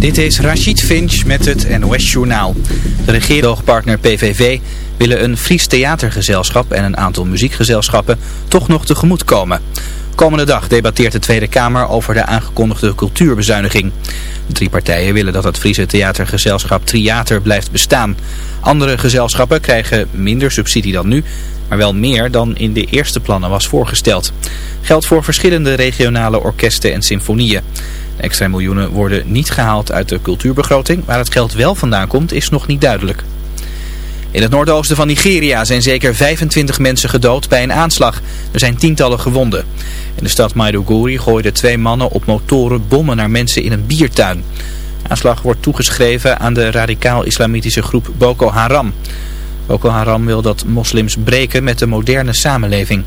Dit is Rachid Finch met het NOS Journaal. De regeerdoogpartner PVV willen een Fries theatergezelschap en een aantal muziekgezelschappen toch nog tegemoet komen. Komende dag debatteert de Tweede Kamer over de aangekondigde cultuurbezuiniging. De drie partijen willen dat het Friese theatergezelschap Triater blijft bestaan. Andere gezelschappen krijgen minder subsidie dan nu, maar wel meer dan in de eerste plannen was voorgesteld. Geldt voor verschillende regionale orkesten en symfonieën. Extra miljoenen worden niet gehaald uit de cultuurbegroting. Waar het geld wel vandaan komt is nog niet duidelijk. In het noordoosten van Nigeria zijn zeker 25 mensen gedood bij een aanslag. Er zijn tientallen gewonden. In de stad Maiduguri gooiden twee mannen op motoren bommen naar mensen in een biertuin. De aanslag wordt toegeschreven aan de radicaal-islamitische groep Boko Haram. Boko Haram wil dat moslims breken met de moderne samenleving.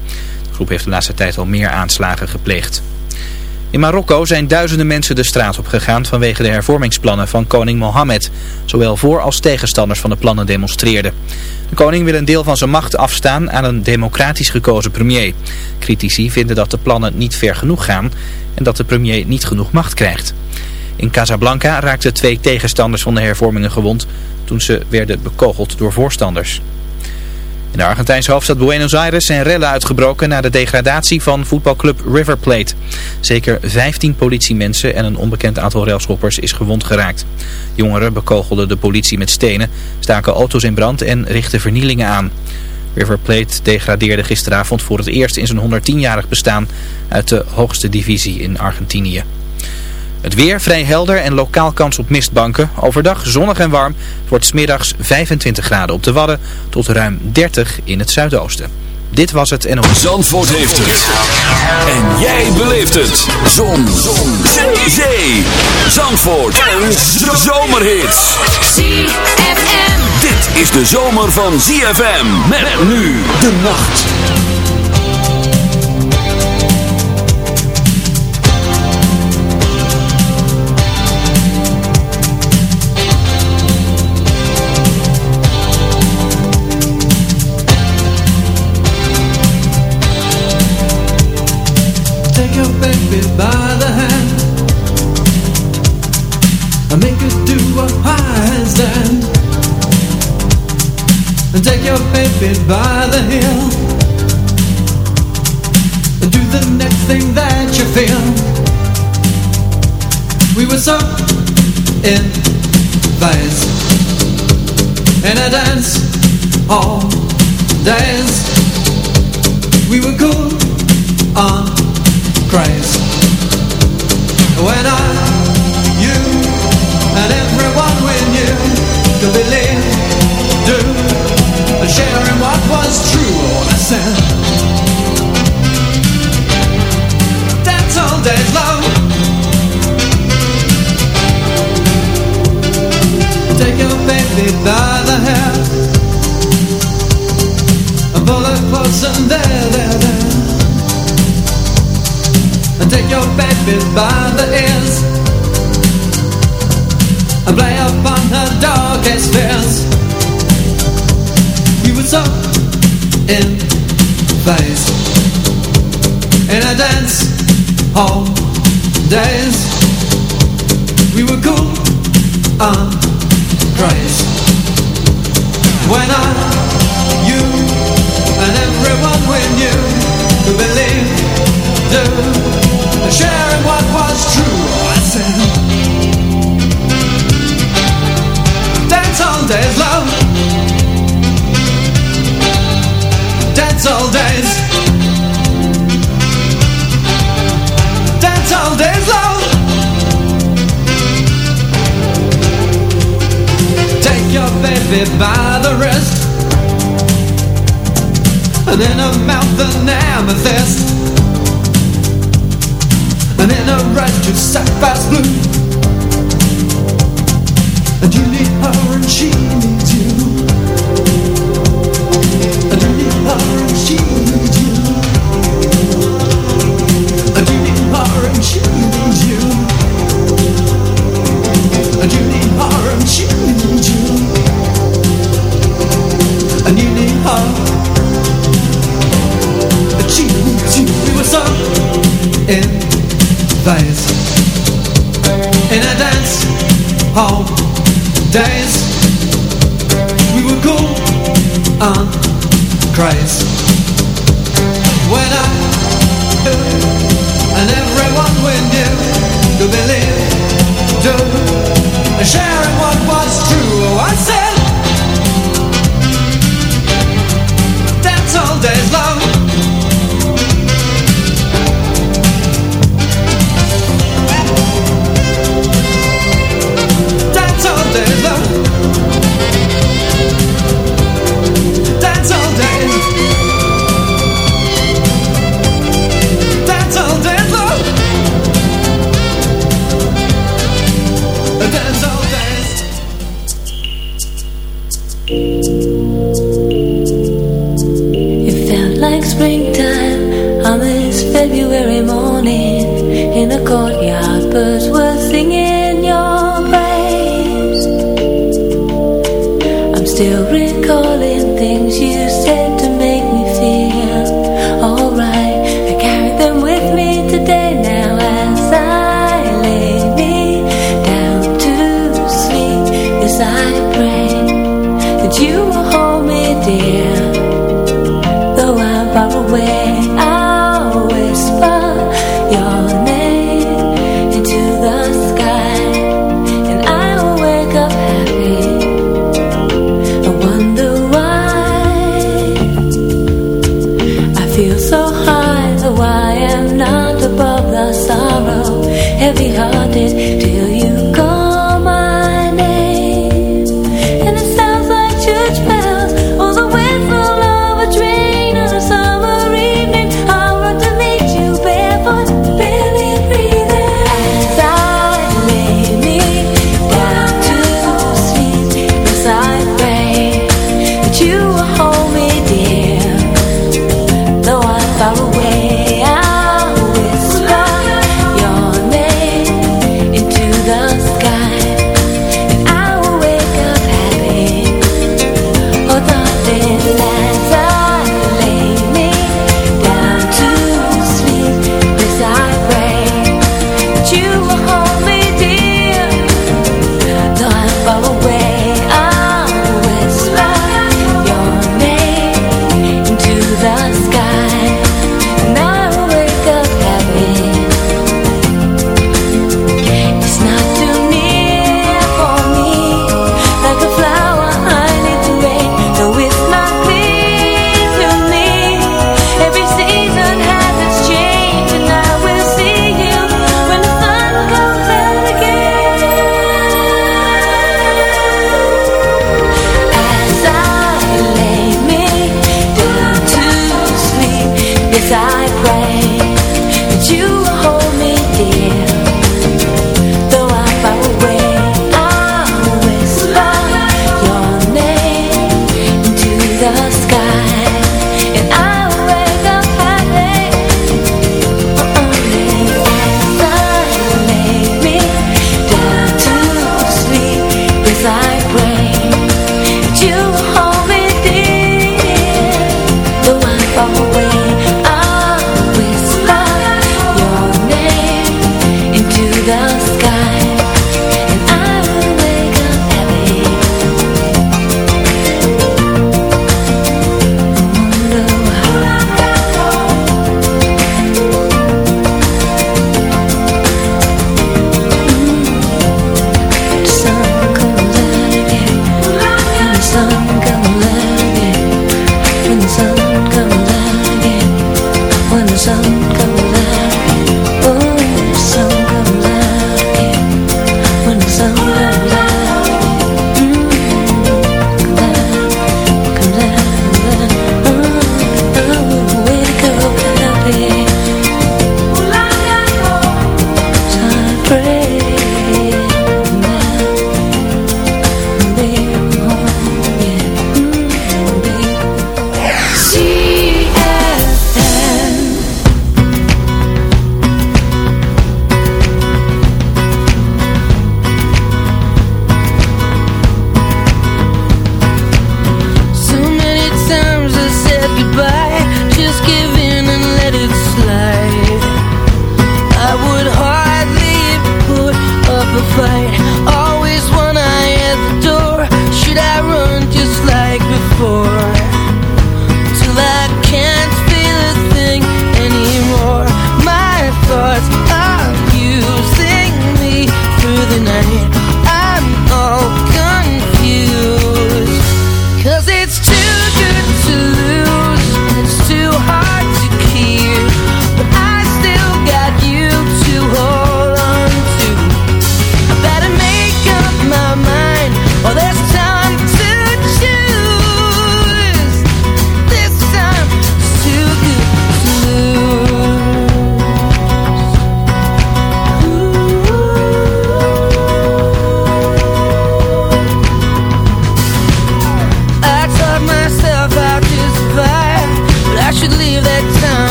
De groep heeft de laatste tijd al meer aanslagen gepleegd. In Marokko zijn duizenden mensen de straat op gegaan vanwege de hervormingsplannen van koning Mohammed. Zowel voor als tegenstanders van de plannen demonstreerden. De koning wil een deel van zijn macht afstaan aan een democratisch gekozen premier. Critici vinden dat de plannen niet ver genoeg gaan en dat de premier niet genoeg macht krijgt. In Casablanca raakten twee tegenstanders van de hervormingen gewond toen ze werden bekogeld door voorstanders. In de Argentijnse hoofdstad Buenos Aires zijn rellen uitgebroken na de degradatie van voetbalclub River Plate. Zeker 15 politiemensen en een onbekend aantal railschoppers is gewond geraakt. Jongeren bekogelden de politie met stenen, staken auto's in brand en richtten vernielingen aan. River Plate degradeerde gisteravond voor het eerst in zijn 110-jarig bestaan uit de hoogste divisie in Argentinië. Het weer vrij helder en lokaal kans op mistbanken. Overdag zonnig en warm. Het wordt smiddags 25 graden op de Wadden tot ruim 30 in het zuidoosten. Dit was het en... Zandvoort heeft het. En jij beleeft het. Zon. Zon. Zee. Zandvoort. En zomerhits. ZFM. Dit is de zomer van ZFM. Met nu de nacht. In phase In a dance all days We were cool on Your baby by the hair. And pull her close and there, there, there. And take your baby by the ears. And play upon her darkest fears. We were so in phase In a dance hall days. We were cool and crazy When I, you, and everyone we knew Could believe, do sharing what was true. I said, dance all days, love. Dance all days. Baby by the wrist. And in her mouth an amethyst. And in a red sapphire's blue. And you need her and she needs you. And you need her and she needs you. And you need her and she needs you. And you need her and she needs you nearly heart That We In a dance hall days We would go on When I uh, and everyone to believe, what was true. Oh, I said.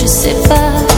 je sais pas.